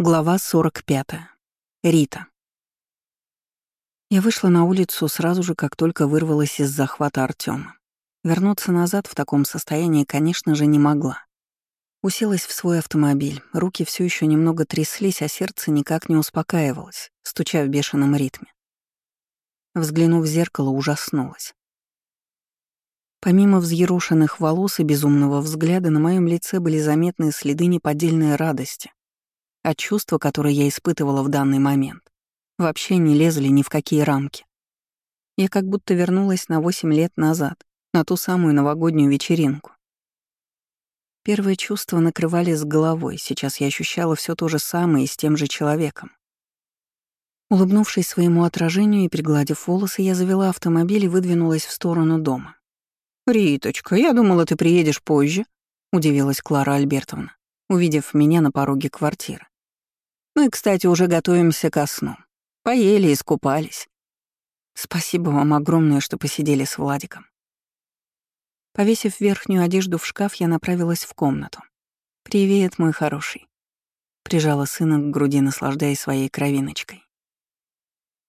Глава 45. Рита. Я вышла на улицу сразу же, как только вырвалась из захвата Артема. Вернуться назад в таком состоянии, конечно же, не могла. Уселась в свой автомобиль, руки все еще немного тряслись, а сердце никак не успокаивалось, стуча в бешеном ритме. Взглянув в зеркало, ужаснулась. Помимо взъерошенных волос и безумного взгляда, на моем лице были заметны следы неподдельной радости, а чувства, которые я испытывала в данный момент, вообще не лезли ни в какие рамки. Я как будто вернулась на восемь лет назад, на ту самую новогоднюю вечеринку. Первые чувства накрывали с головой, сейчас я ощущала все то же самое и с тем же человеком. Улыбнувшись своему отражению и пригладив волосы, я завела автомобиль и выдвинулась в сторону дома. «Риточка, я думала, ты приедешь позже», — удивилась Клара Альбертовна, увидев меня на пороге квартиры. Мы, кстати, уже готовимся ко сну. Поели, искупались. Спасибо вам огромное, что посидели с Владиком. Повесив верхнюю одежду в шкаф, я направилась в комнату. «Привет, мой хороший», — прижала сына к груди, наслаждаясь своей кровиночкой.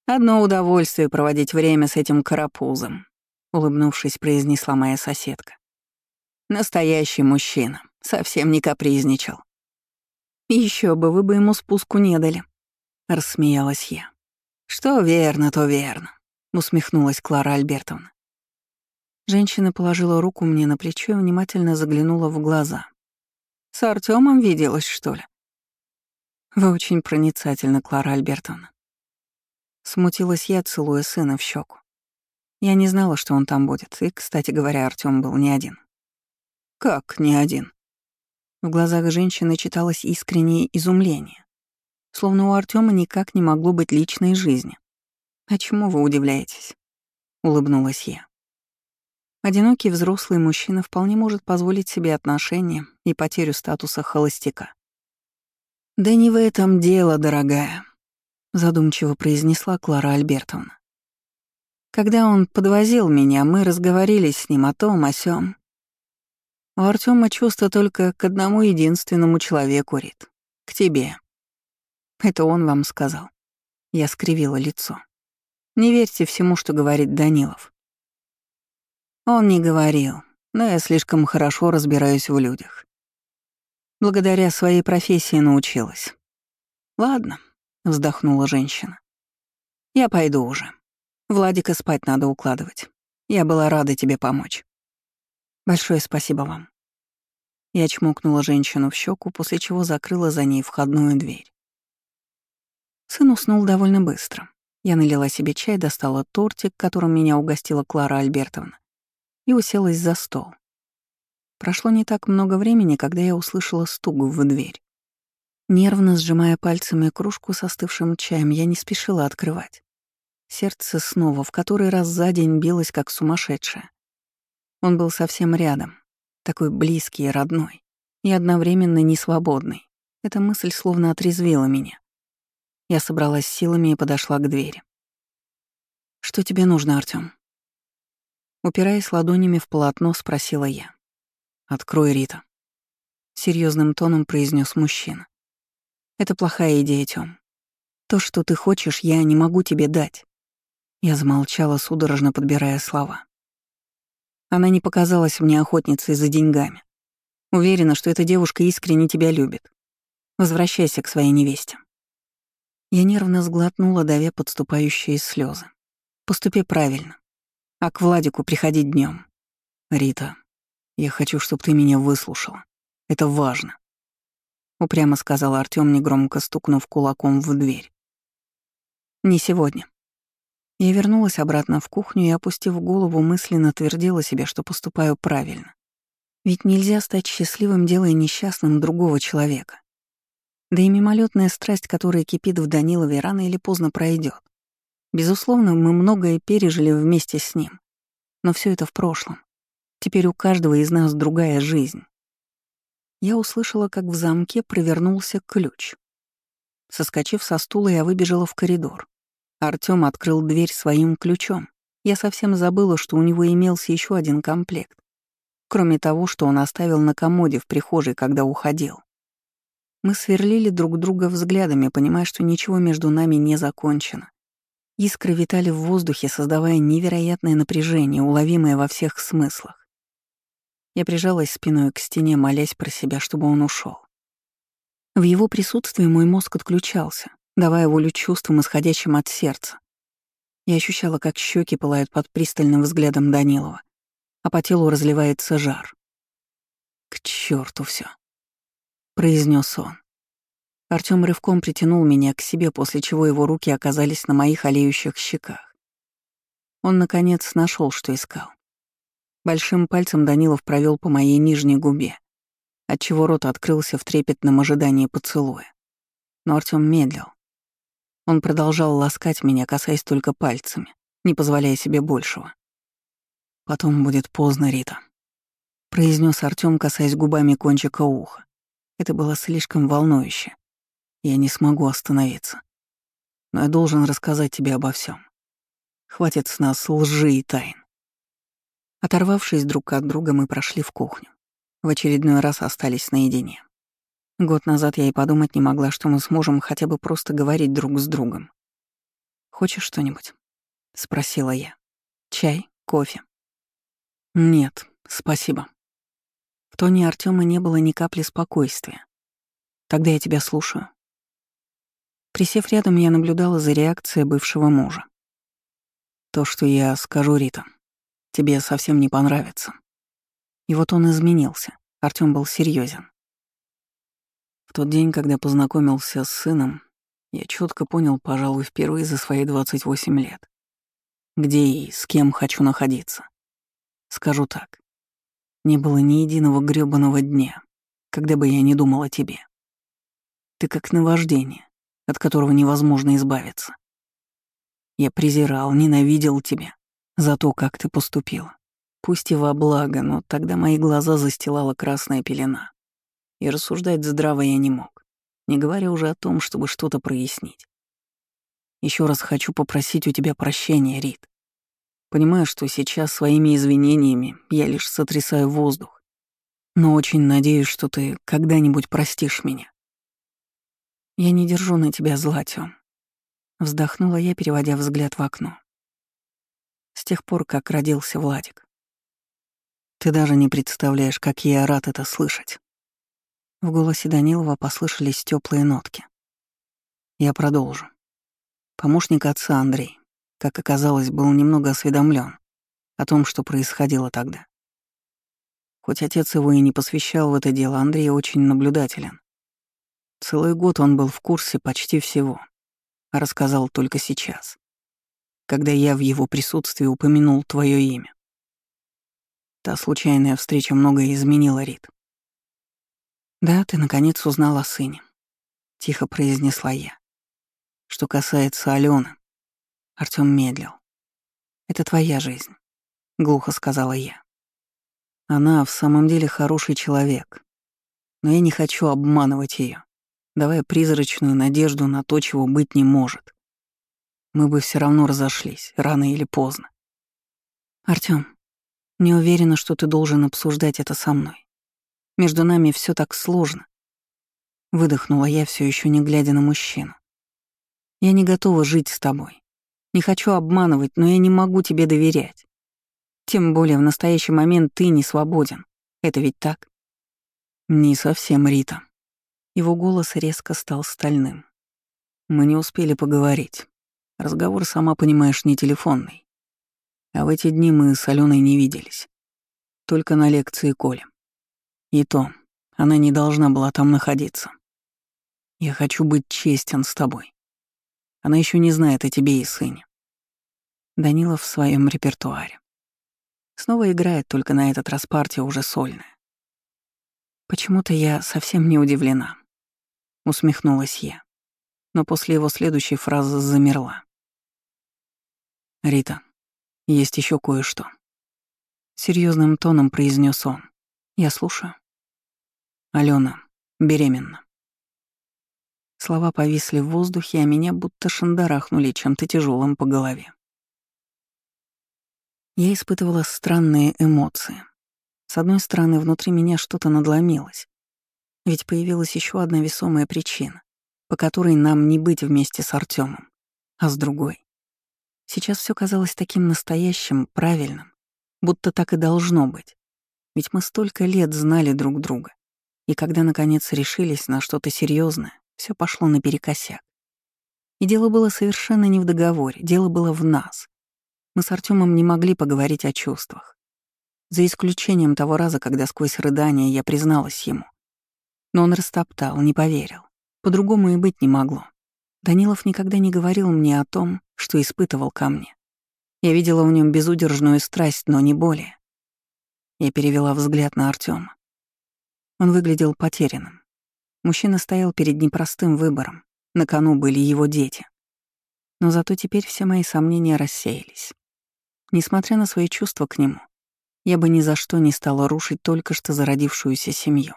«Одно удовольствие проводить время с этим карапузом», — улыбнувшись, произнесла моя соседка. «Настоящий мужчина, совсем не капризничал. Еще бы, вы бы ему спуску не дали», — рассмеялась я. «Что верно, то верно», — усмехнулась Клара Альбертовна. Женщина положила руку мне на плечо и внимательно заглянула в глаза. «С Артемом виделась, что ли?» «Вы очень проницательны, Клара Альбертовна». Смутилась я, целуя сына в щеку. Я не знала, что он там будет, и, кстати говоря, Артем был не один. «Как не один?» В глазах женщины читалось искреннее изумление. Словно у Артема никак не могло быть личной жизни. «А чему вы удивляетесь?» — улыбнулась я. Одинокий взрослый мужчина вполне может позволить себе отношения и потерю статуса холостяка. «Да не в этом дело, дорогая», — задумчиво произнесла Клара Альбертовна. «Когда он подвозил меня, мы разговорились с ним о том, о сём. У Артема чувство только к одному единственному человеку, Рит. К тебе. Это он вам сказал. Я скривила лицо. Не верьте всему, что говорит Данилов. Он не говорил, но я слишком хорошо разбираюсь в людях. Благодаря своей профессии научилась. Ладно, вздохнула женщина. Я пойду уже. Владика спать надо укладывать. Я была рада тебе помочь. Большое спасибо вам. Я чмокнула женщину в щеку, после чего закрыла за ней входную дверь. Сын уснул довольно быстро. Я налила себе чай, достала тортик, которым меня угостила Клара Альбертовна, и уселась за стол. Прошло не так много времени, когда я услышала стук в дверь. Нервно сжимая пальцами кружку с остывшим чаем, я не спешила открывать. Сердце снова в который раз за день билось, как сумасшедшее. Он был совсем рядом, такой близкий и родной, и одновременно несвободный. Эта мысль словно отрезвила меня. Я собралась силами и подошла к двери. «Что тебе нужно, Артём?» Упираясь ладонями в полотно, спросила я. «Открой, Рита», — серьезным тоном произнес мужчина. «Это плохая идея, Тём. То, что ты хочешь, я не могу тебе дать». Я замолчала, судорожно подбирая слова. Она не показалась мне охотницей за деньгами. Уверена, что эта девушка искренне тебя любит. Возвращайся к своей невесте. Я нервно сглотнула, давя подступающие слезы. Поступи правильно. А к Владику приходи днем. Рита, я хочу, чтобы ты меня выслушала. Это важно. Упрямо сказал Артём, негромко стукнув кулаком в дверь. Не сегодня. Я вернулась обратно в кухню и, опустив голову, мысленно твердила себе, что поступаю правильно. Ведь нельзя стать счастливым, делая несчастным другого человека. Да и мимолетная страсть, которая кипит в Данилове, рано или поздно пройдет. Безусловно, мы многое пережили вместе с ним. Но все это в прошлом. Теперь у каждого из нас другая жизнь. Я услышала, как в замке провернулся ключ. Соскочив со стула, я выбежала в коридор. Артём открыл дверь своим ключом. Я совсем забыла, что у него имелся еще один комплект. Кроме того, что он оставил на комоде в прихожей, когда уходил. Мы сверлили друг друга взглядами, понимая, что ничего между нами не закончено. Искры витали в воздухе, создавая невероятное напряжение, уловимое во всех смыслах. Я прижалась спиной к стене, молясь про себя, чтобы он ушел. В его присутствии мой мозг отключался, давая волю чувствам, исходящим от сердца. Я ощущала, как щеки пылают под пристальным взглядом Данилова, а по телу разливается жар. К черту все произнес он. Артём рывком притянул меня к себе, после чего его руки оказались на моих олеющих щеках. Он, наконец, нашел, что искал. Большим пальцем Данилов провел по моей нижней губе, отчего рот открылся в трепетном ожидании поцелуя. Но Артём медлил. Он продолжал ласкать меня, касаясь только пальцами, не позволяя себе большего. «Потом будет поздно, Рита», — произнес Артём, касаясь губами кончика уха. Это было слишком волнующе. Я не смогу остановиться. Но я должен рассказать тебе обо всем. Хватит с нас лжи и тайн. Оторвавшись друг от друга, мы прошли в кухню. В очередной раз остались наедине. Год назад я и подумать не могла, что мы сможем хотя бы просто говорить друг с другом. «Хочешь что-нибудь?» — спросила я. «Чай? Кофе?» «Нет, спасибо», тоне Артема не было ни капли спокойствия. «Тогда я тебя слушаю». Присев рядом, я наблюдала за реакцией бывшего мужа. «То, что я скажу, Рита, тебе совсем не понравится». И вот он изменился. Артём был серьезен. В тот день, когда познакомился с сыном, я четко понял, пожалуй, впервые за свои 28 лет, где и с кем хочу находиться. Скажу так. Не было ни единого грёбаного дня, когда бы я не думал о тебе. Ты как наваждение, от которого невозможно избавиться. Я презирал, ненавидел тебя за то, как ты поступила. Пусть и во благо, но тогда мои глаза застилала красная пелена. И рассуждать здраво я не мог, не говоря уже о том, чтобы что-то прояснить. Еще раз хочу попросить у тебя прощения, Рит. Понимаю, что сейчас своими извинениями я лишь сотрясаю воздух. Но очень надеюсь, что ты когда-нибудь простишь меня. Я не держу на тебя зла, Тём. Вздохнула я, переводя взгляд в окно. С тех пор, как родился Владик. Ты даже не представляешь, как я рад это слышать. В голосе Данилова послышались теплые нотки. Я продолжу. Помощник отца Андрей как оказалось, был немного осведомлен о том, что происходило тогда. Хоть отец его и не посвящал в это дело, Андрей очень наблюдателен. Целый год он был в курсе почти всего, а рассказал только сейчас, когда я в его присутствии упомянул твое имя. Та случайная встреча многое изменила, Рит. «Да, ты наконец узнал о сыне», — тихо произнесла я. Что касается Алены, Артём медлил. «Это твоя жизнь», — глухо сказала я. «Она в самом деле хороший человек, но я не хочу обманывать ее, давая призрачную надежду на то, чего быть не может. Мы бы все равно разошлись, рано или поздно. Артём, не уверена, что ты должен обсуждать это со мной. Между нами все так сложно. Выдохнула я, все еще не глядя на мужчину. Я не готова жить с тобой. Не хочу обманывать, но я не могу тебе доверять. Тем более в настоящий момент ты не свободен. Это ведь так? Не совсем, Рита. Его голос резко стал стальным. Мы не успели поговорить. Разговор, сама понимаешь, не телефонный. А в эти дни мы с Аленой не виделись. Только на лекции Коли. И то, она не должна была там находиться. Я хочу быть честен с тобой. Она еще не знает о тебе и сыне. Данилов в своем репертуаре. Снова играет, только на этот раз партия уже сольная. Почему-то я совсем не удивлена. Усмехнулась я. Но после его следующей фразы замерла. «Рита, есть еще кое-что». Серьезным тоном произнес он. «Я слушаю». Алена беременна. Слова повисли в воздухе, а меня будто шандарахнули чем-то тяжелым по голове. Я испытывала странные эмоции. С одной стороны, внутри меня что-то надломилось. Ведь появилась еще одна весомая причина, по которой нам не быть вместе с Артемом, а с другой. Сейчас все казалось таким настоящим, правильным, будто так и должно быть. Ведь мы столько лет знали друг друга. И когда, наконец, решились на что-то серьезное, все пошло наперекосяк. И дело было совершенно не в договоре, дело было в нас. Мы с Артемом не могли поговорить о чувствах. За исключением того раза, когда сквозь рыдания я призналась ему. Но он растоптал, не поверил. По-другому и быть не могло. Данилов никогда не говорил мне о том, что испытывал ко мне. Я видела в нем безудержную страсть, но не более. Я перевела взгляд на Артема. Он выглядел потерянным. Мужчина стоял перед непростым выбором. На кону были его дети. Но зато теперь все мои сомнения рассеялись. Несмотря на свои чувства к нему, я бы ни за что не стала рушить только что зародившуюся семью.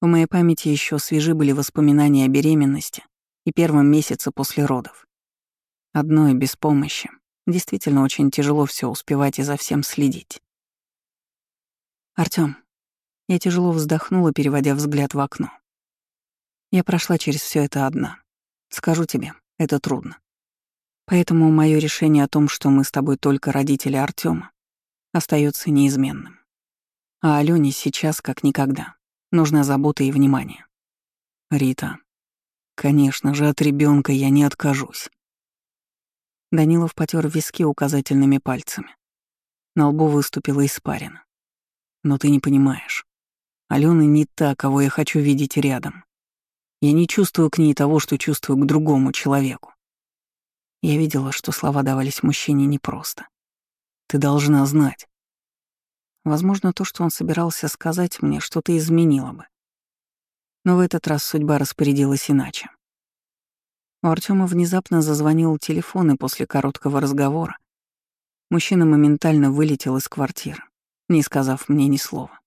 В моей памяти еще свежи были воспоминания о беременности и первом месяце после родов. Одной без помощи. Действительно очень тяжело все успевать и за всем следить. Артём, я тяжело вздохнула, переводя взгляд в окно. Я прошла через все это одна. Скажу тебе, это трудно. Поэтому мое решение о том, что мы с тобой только родители Артема, остается неизменным. А Алене сейчас, как никогда, нужна забота и внимание. Рита, конечно же, от ребенка я не откажусь. Данилов потер виски указательными пальцами. На лбу выступила испарина. Но ты не понимаешь. Алена не та, кого я хочу видеть рядом. Я не чувствую к ней того, что чувствую к другому человеку. Я видела, что слова давались мужчине непросто. Ты должна знать. Возможно, то, что он собирался сказать мне, что-то изменило бы. Но в этот раз судьба распорядилась иначе. У Артема внезапно зазвонил телефон, и после короткого разговора мужчина моментально вылетел из квартиры, не сказав мне ни слова.